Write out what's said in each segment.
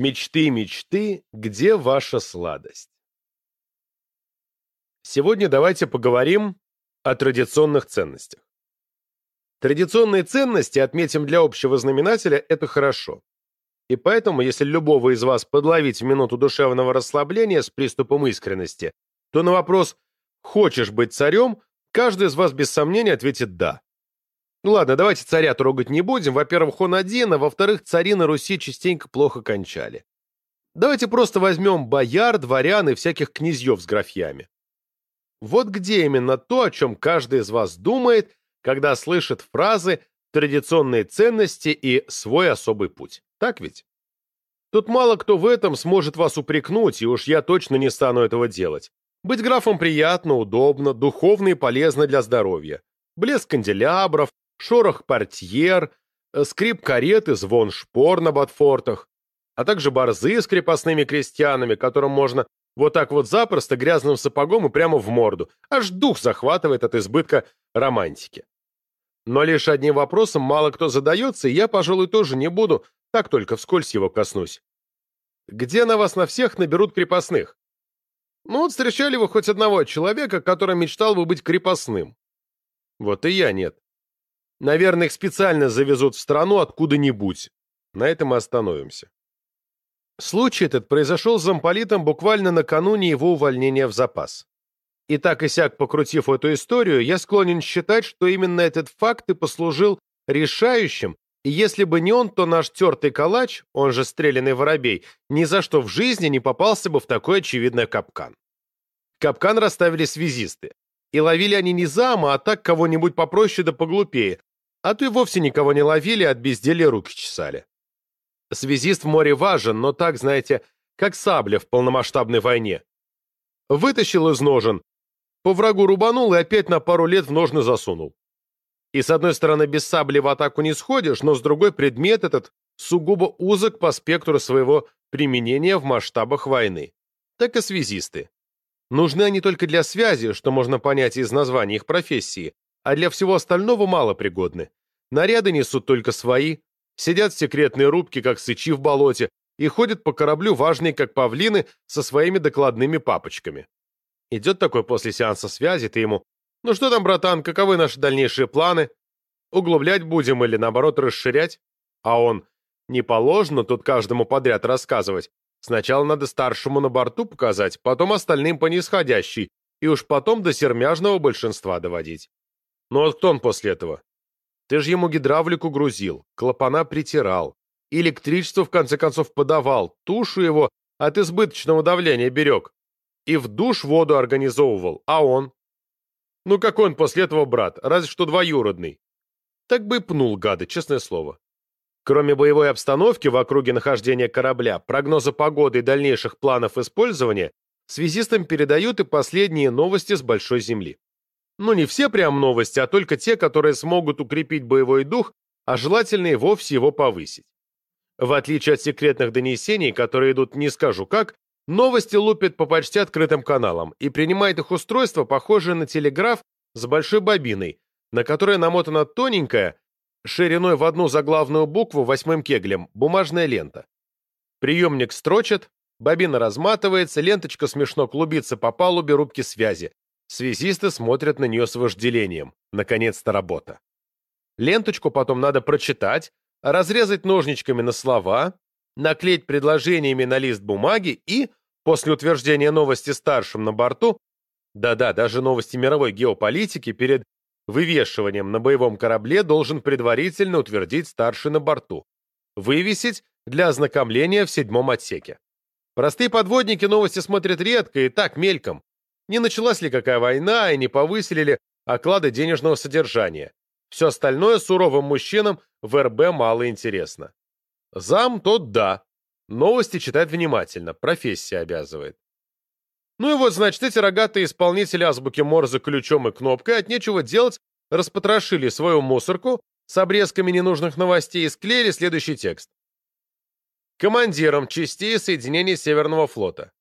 Мечты, мечты, где ваша сладость? Сегодня давайте поговорим о традиционных ценностях. Традиционные ценности, отметим для общего знаменателя, это хорошо. И поэтому, если любого из вас подловить в минуту душевного расслабления с приступом искренности, то на вопрос «хочешь быть царем?» каждый из вас без сомнения ответит «да». Ну ладно, давайте царя трогать не будем. Во-первых, он один, а во-вторых, цари на Руси частенько плохо кончали. Давайте просто возьмем бояр, дворян и всяких князьев с графьями. Вот где именно то, о чем каждый из вас думает, когда слышит фразы «традиционные ценности» и «свой особый путь». Так ведь? Тут мало кто в этом сможет вас упрекнуть, и уж я точно не стану этого делать. Быть графом приятно, удобно, духовно и полезно для здоровья. Блеск канделябров, шорох портьер, э, скрип кареты, звон шпор на ботфортах, а также борзы с крепостными крестьянами, которым можно вот так вот запросто грязным сапогом и прямо в морду. Аж дух захватывает от избытка романтики. Но лишь одним вопросом мало кто задается, и я, пожалуй, тоже не буду, так только вскользь его коснусь. Где на вас на всех наберут крепостных? Ну вот встречали вы хоть одного человека, который мечтал бы быть крепостным? Вот и я нет. Наверное, их специально завезут в страну откуда-нибудь. На этом мы остановимся. Случай этот произошел с замполитом буквально накануне его увольнения в запас. И так и сяк покрутив эту историю, я склонен считать, что именно этот факт и послужил решающим, и если бы не он, то наш тертый калач, он же стрелянный воробей, ни за что в жизни не попался бы в такой очевидный капкан. Капкан расставили связисты. И ловили они не зама, а так кого-нибудь попроще да поглупее, а то и вовсе никого не ловили, от безделья руки чесали. Связист в море важен, но так, знаете, как сабля в полномасштабной войне. Вытащил из ножен, по врагу рубанул и опять на пару лет в ножны засунул. И с одной стороны без сабли в атаку не сходишь, но с другой предмет этот сугубо узок по спектру своего применения в масштабах войны. Так и связисты. Нужны они только для связи, что можно понять из названия их профессии, а для всего остального мало пригодны. Наряды несут только свои, сидят в секретной рубке, как сычи в болоте, и ходят по кораблю важные, как павлины, со своими докладными папочками. Идет такой после сеанса связи, ты ему «Ну что там, братан, каковы наши дальнейшие планы? Углублять будем или, наоборот, расширять?» А он «Не положено тут каждому подряд рассказывать. Сначала надо старшему на борту показать, потом остальным по нисходящей, и уж потом до сермяжного большинства доводить. Ну а кто он после этого? Ты же ему гидравлику грузил, клапана притирал, электричество в конце концов подавал, тушу его от избыточного давления берег. И в душ воду организовывал, а он? Ну какой он после этого брат, разве что двоюродный. Так бы и пнул гады, честное слово. Кроме боевой обстановки в округе нахождения корабля, прогноза погоды и дальнейших планов использования, связистам передают и последние новости с Большой Земли. Ну, не все прям новости, а только те, которые смогут укрепить боевой дух, а желательно и вовсе его повысить. В отличие от секретных донесений, которые идут не скажу как, новости лупят по почти открытым каналам и принимает их устройство, похожее на телеграф с большой бобиной, на которой намотана тоненькая, шириной в одну заглавную букву восьмым кеглем, бумажная лента. Приемник строчит, бобина разматывается, ленточка смешно клубится по палубе рубки связи. Связисты смотрят на нее с вожделением. Наконец-то работа. Ленточку потом надо прочитать, разрезать ножничками на слова, наклеить предложениями на лист бумаги и, после утверждения новости старшим на борту, да-да, даже новости мировой геополитики перед вывешиванием на боевом корабле должен предварительно утвердить старший на борту, вывесить для ознакомления в седьмом отсеке. Простые подводники новости смотрят редко и так мельком, не началась ли какая война и не повысили ли оклады денежного содержания. Все остальное суровым мужчинам в РБ мало интересно. Зам тот да. Новости читать внимательно, профессия обязывает. Ну и вот, значит, эти рогатые исполнители азбуки Морзе ключом и кнопкой от нечего делать распотрошили свою мусорку с обрезками ненужных новостей и склеили следующий текст. Командиром частей соединений Северного флота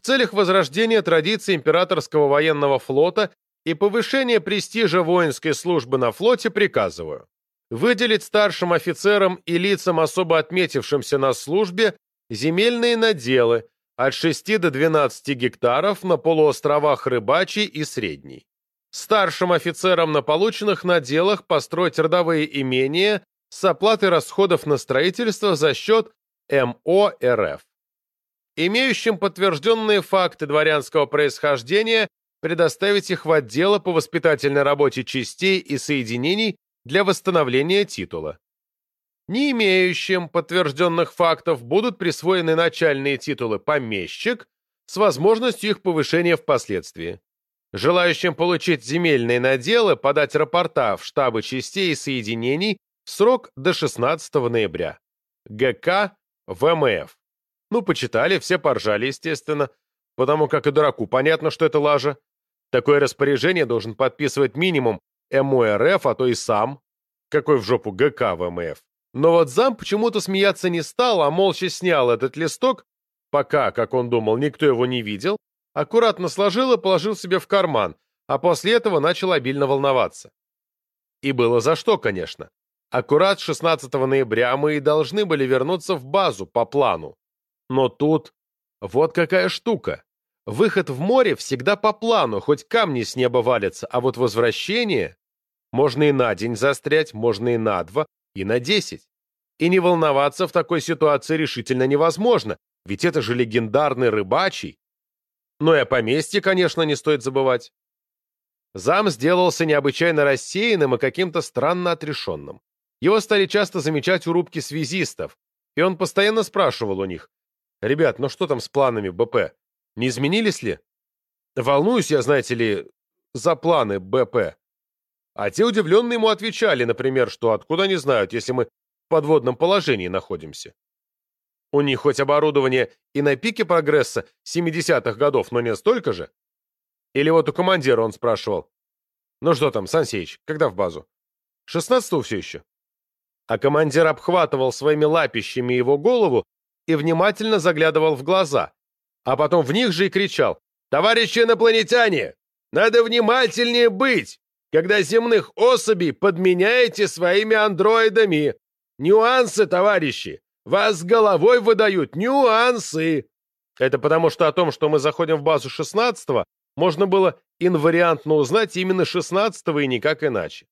в целях возрождения традиций императорского военного флота и повышения престижа воинской службы на флоте приказываю выделить старшим офицерам и лицам, особо отметившимся на службе, земельные наделы от 6 до 12 гектаров на полуостровах Рыбачий и Средний. Старшим офицерам на полученных наделах построить родовые имения с оплатой расходов на строительство за счет МО РФ. Имеющим подтвержденные факты дворянского происхождения предоставить их в отделы по воспитательной работе частей и соединений для восстановления титула. Не имеющим подтвержденных фактов будут присвоены начальные титулы «помещик» с возможностью их повышения впоследствии. Желающим получить земельные наделы подать рапорта в штабы частей и соединений в срок до 16 ноября. ГК ВМФ. Ну, почитали, все поржали, естественно, потому как и дураку понятно, что это лажа. Такое распоряжение должен подписывать минимум МОРФ, а то и сам. Какой в жопу ГК ВМФ. Но вот зам почему-то смеяться не стал, а молча снял этот листок, пока, как он думал, никто его не видел, аккуратно сложил и положил себе в карман, а после этого начал обильно волноваться. И было за что, конечно. Аккурат 16 ноября мы и должны были вернуться в базу по плану. Но тут вот какая штука. Выход в море всегда по плану, хоть камни с неба валятся, а вот возвращение... Можно и на день застрять, можно и на два, и на десять. И не волноваться в такой ситуации решительно невозможно, ведь это же легендарный рыбачий. Но и о поместье, конечно, не стоит забывать. Зам сделался необычайно рассеянным и каким-то странно отрешенным. Его стали часто замечать у рубки связистов, и он постоянно спрашивал у них, «Ребят, ну что там с планами БП? Не изменились ли? Волнуюсь я, знаете ли, за планы БП. А те удивленные ему отвечали, например, что откуда они знают, если мы в подводном положении находимся. У них хоть оборудование и на пике прогресса 70-х годов, но не столько же. Или вот у командира он спрашивал. Ну что там, Сансеич, когда в базу? 16-го все еще? А командир обхватывал своими лапищами его голову и внимательно заглядывал в глаза, а потом в них же и кричал «Товарищи инопланетяне, надо внимательнее быть, когда земных особей подменяете своими андроидами. Нюансы, товарищи, вас головой выдают, нюансы!» Это потому что о том, что мы заходим в базу 16-го, можно было инвариантно узнать именно 16-го и никак иначе.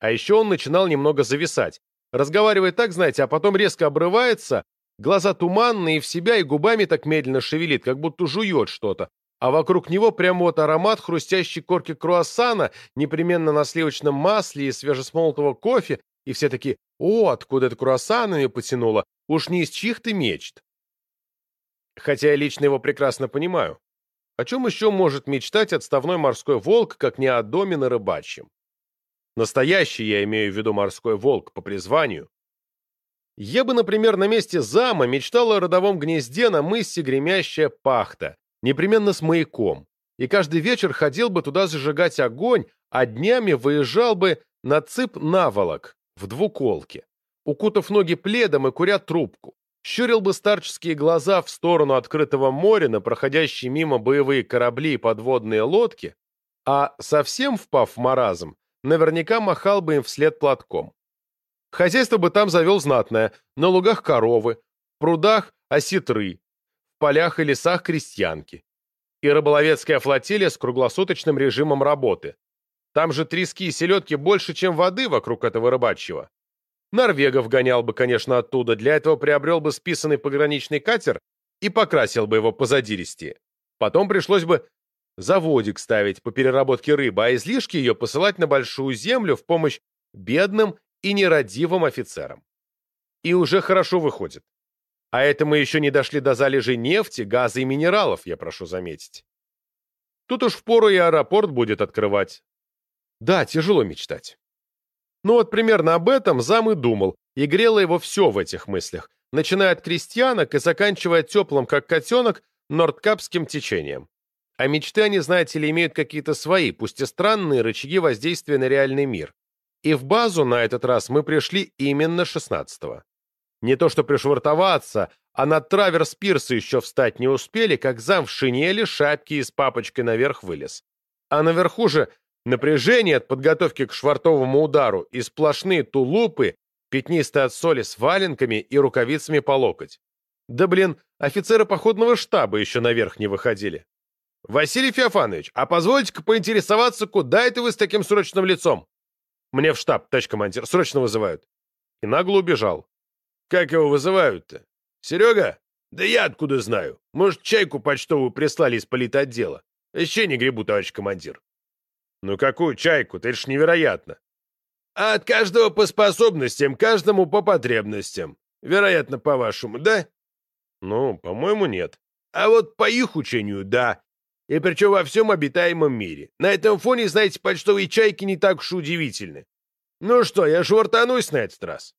А еще он начинал немного зависать. Разговаривает так, знаете, а потом резко обрывается, Глаза туманные в себя и губами так медленно шевелит, как будто жует что-то. А вокруг него прямо вот аромат хрустящей корки круассана, непременно на сливочном масле и свежесмолотого кофе, и все таки «О, откуда это круассанами потянуло? Уж не из чьих-то мечт». Хотя я лично его прекрасно понимаю. О чем еще может мечтать отставной морской волк, как не о доме на рыбачьем? Настоящий я имею в виду морской волк по призванию, я бы, например, на месте зама мечтал о родовом гнезде на мысе Гремящая Пахта, непременно с маяком, и каждый вечер ходил бы туда зажигать огонь, а днями выезжал бы на цып наволок в двуколке, укутав ноги пледом и куря трубку, щурил бы старческие глаза в сторону открытого моря на проходящие мимо боевые корабли и подводные лодки, а, совсем впав в маразм, наверняка махал бы им вслед платком. Хозяйство бы там завел знатное, на лугах коровы, в прудах осетры, в полях и лесах крестьянки. И рыболовецкая флотилия с круглосуточным режимом работы. Там же трески и селедки больше, чем воды вокруг этого рыбачьего. Норвегов гонял бы, конечно, оттуда, для этого приобрел бы списанный пограничный катер и покрасил бы его позадиристее. Потом пришлось бы заводик ставить по переработке рыбы, а излишки ее посылать на большую землю в помощь бедным и нерадивым офицерам. И уже хорошо выходит. А это мы еще не дошли до залежей нефти, газа и минералов, я прошу заметить. Тут уж впору и аэропорт будет открывать. Да, тяжело мечтать. Ну вот примерно об этом зам и думал, и грело его все в этих мыслях, начиная от крестьянок и заканчивая теплым, как котенок, нордкапским течением. А мечты они, знаете ли, имеют какие-то свои, пусть и странные, рычаги воздействия на реальный мир. И в базу на этот раз мы пришли именно 16-го. Не то что пришвартоваться, а на траверс пирса еще встать не успели, как зам в шинели, шапке и с папочкой наверх вылез. А наверху же напряжение от подготовки к швартовому удару и сплошные тулупы, пятнистые от соли с валенками и рукавицами по локоть. Да блин, офицеры походного штаба еще наверх не выходили. «Василий Феофанович, а позвольте-ка поинтересоваться, куда это вы с таким срочным лицом?» «Мне в штаб, товарищ командир, срочно вызывают». И нагло убежал. «Как его вызывают-то? Серега? Да я откуда знаю? Может, чайку почтовую прислали из политотдела? Еще не грибу, товарищ командир». «Ну какую чайку? Это ж невероятно». «А от каждого по способностям, каждому по потребностям. Вероятно, по-вашему, да?» «Ну, по-моему, нет». «А вот по их учению, да. И причем во всем обитаемом мире. На этом фоне, знаете, почтовые чайки не так уж удивительны. Ну что, я швартанусь на этот раз?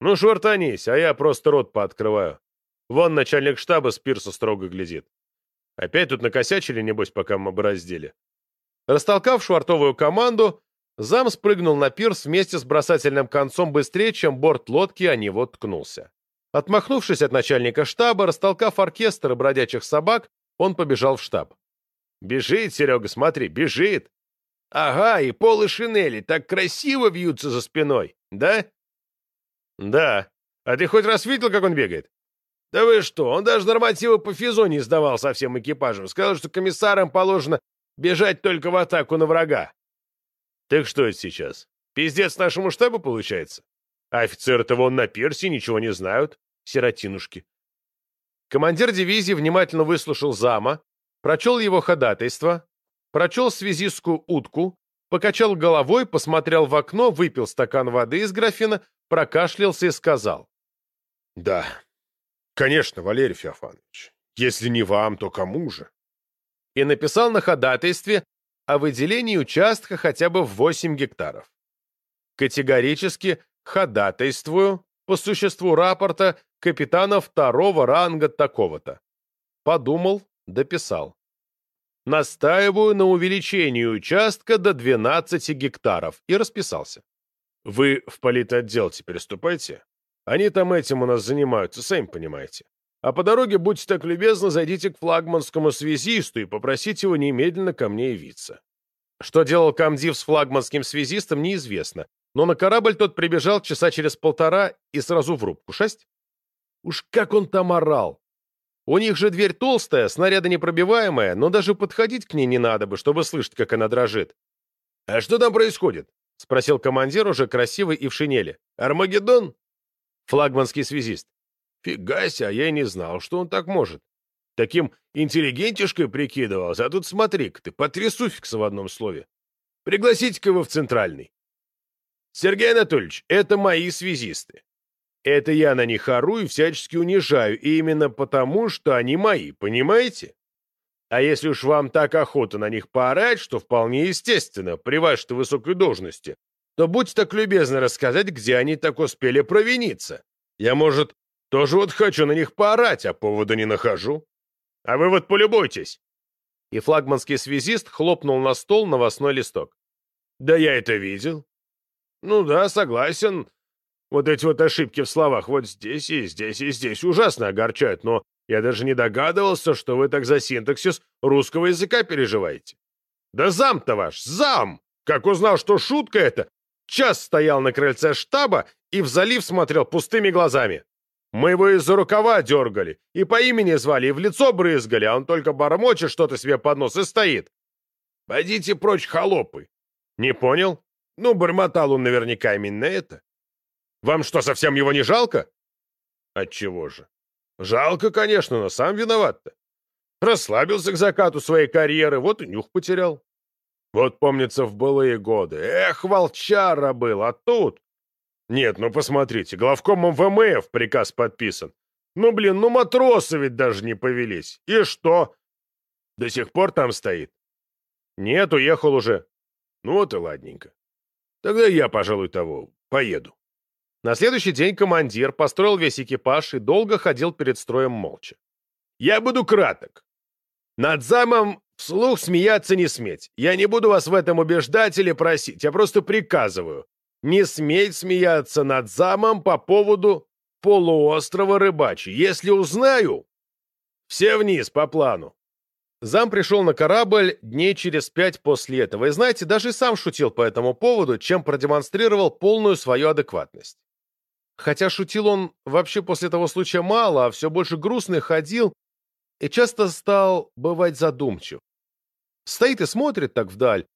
Ну, швартанись, а я просто рот пооткрываю. Вон начальник штаба с пирса строго глядит. Опять тут накосячили, небось, пока мы бороздили. Растолкав швартовую команду, зам спрыгнул на пирс вместе с бросательным концом быстрее, чем борт лодки о него ткнулся. Отмахнувшись от начальника штаба, растолкав оркестр и бродячих собак, он побежал в штаб. Бежит, Серега, смотри, бежит. Ага, и полы шинели так красиво вьются за спиной, да? Да. А ты хоть раз видел, как он бегает? Да вы что, он даже нормативы по физо не сдавал со всем экипажем. Сказал, что комиссарам положено бежать только в атаку на врага. Так что это сейчас? Пиздец нашему штабу получается? А офицеры-то вон на пирсе ничего не знают. Сиротинушки. Командир дивизии внимательно выслушал зама, прочел его ходатайство, прочел связистскую утку, покачал головой, посмотрел в окно, выпил стакан воды из графина, прокашлялся и сказал. «Да, конечно, Валерий Феофанович. Если не вам, то кому же?» И написал на ходатайстве о выделении участка хотя бы в 8 гектаров. Категорически ходатайствую по существу рапорта капитана второго ранга такого-то. Подумал, дописал. Настаиваю на увеличении участка до 12 гектаров и расписался. Вы в политотдел теперь ступайте. Они там этим у нас занимаются, сами понимаете. А по дороге, будьте так любезны, зайдите к флагманскому связисту и попросите его немедленно ко мне явиться. Что делал комдив с флагманским связистом, неизвестно, но на корабль тот прибежал часа через полтора и сразу в рубку. Шесть? Уж как он там орал! У них же дверь толстая, снаряда непробиваемая, но даже подходить к ней не надо бы, чтобы слышать, как она дрожит. «А что там происходит?» — спросил командир, уже красивый и в шинели. «Армагеддон?» Флагманский связист. «Фига себе, а я и не знал, что он так может. Таким интеллигентишкой прикидывался, а тут смотри-ка ты, потрясуфикс в одном слове. Пригласите-ка его в центральный». «Сергей Анатольевич, это мои связисты. Это я на них ору и всячески унижаю, и именно потому, что они мои, понимаете? А если уж вам так охота на них поорать, что вполне естественно, при вашей высокой должности, то будьте так любезны рассказать, где они так успели провиниться. Я, может, тоже вот хочу на них поорать, а повода не нахожу. А вы вот полюбуйтесь. И флагманский связист хлопнул на стол новостной листок. Да я это видел. Ну да, согласен. Вот эти вот ошибки в словах вот здесь и здесь и здесь ужасно огорчают, но я даже не догадывался, что вы так за синтаксис русского языка переживаете. Да зам-то ваш, зам! Как узнал, что шутка это, час стоял на крыльце штаба и в залив смотрел пустыми глазами. Мы его из-за рукава дергали, и по имени звали, и в лицо брызгали, а он только бормочет что-то себе под нос и стоит. Пойдите прочь, холопы. Не понял? Ну, бормотал он наверняка именно это. Вам что, совсем его не жалко? Отчего же? Жалко, конечно, но сам виноват-то. Расслабился к закату своей карьеры, вот и нюх потерял. Вот помнится в былые годы. Эх, волчара был, а тут... Нет, ну посмотрите, главкомом ВМФ приказ подписан. Ну, блин, ну матросы ведь даже не повелись. И что? До сих пор там стоит? Нет, уехал уже. Ну вот и ладненько. Тогда я, пожалуй, того, поеду. На следующий день командир построил весь экипаж и долго ходил перед строем молча. «Я буду краток. Над замом вслух смеяться не сметь. Я не буду вас в этом убеждать или просить, я просто приказываю. Не сметь смеяться над замом по поводу полуострова Рыбачий. Если узнаю, все вниз по плану. Зам пришел на корабль дней через пять после этого, и, знаете, даже сам шутил по этому поводу, чем продемонстрировал полную свою адекватность. Хотя шутил он вообще после того случая мало, а все больше грустный ходил и часто стал бывать задумчив. Стоит и смотрит так вдаль,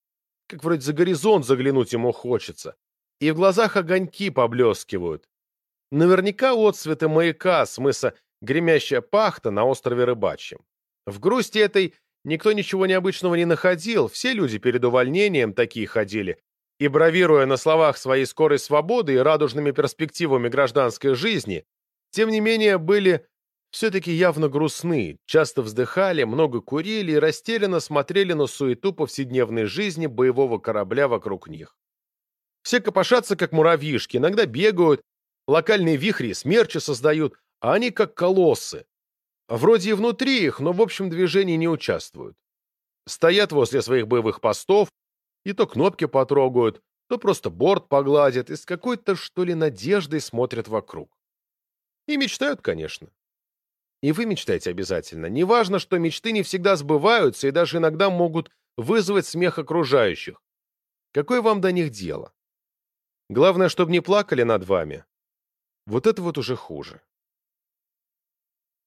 как вроде за горизонт заглянуть ему хочется, и в глазах огоньки поблескивают. Наверняка отцветы маяка с мыса гремящая пахта на острове Рыбачьем. В грусти этой никто ничего необычного не находил, все люди перед увольнением такие ходили, и, бравируя на словах своей скорой свободы и радужными перспективами гражданской жизни, тем не менее были все-таки явно грустны, часто вздыхали, много курили и растерянно смотрели на суету повседневной жизни боевого корабля вокруг них. Все копошатся, как муравьишки, иногда бегают, локальные вихри смерчи создают, а они как колоссы. Вроде и внутри их, но в общем движении не участвуют. Стоят возле своих боевых постов, и то кнопки потрогают, то просто борт погладят и с какой-то, что ли, надеждой смотрят вокруг. И мечтают, конечно. И вы мечтайте обязательно. Неважно, что мечты не всегда сбываются и даже иногда могут вызвать смех окружающих. Какое вам до них дело? Главное, чтобы не плакали над вами. Вот это вот уже хуже.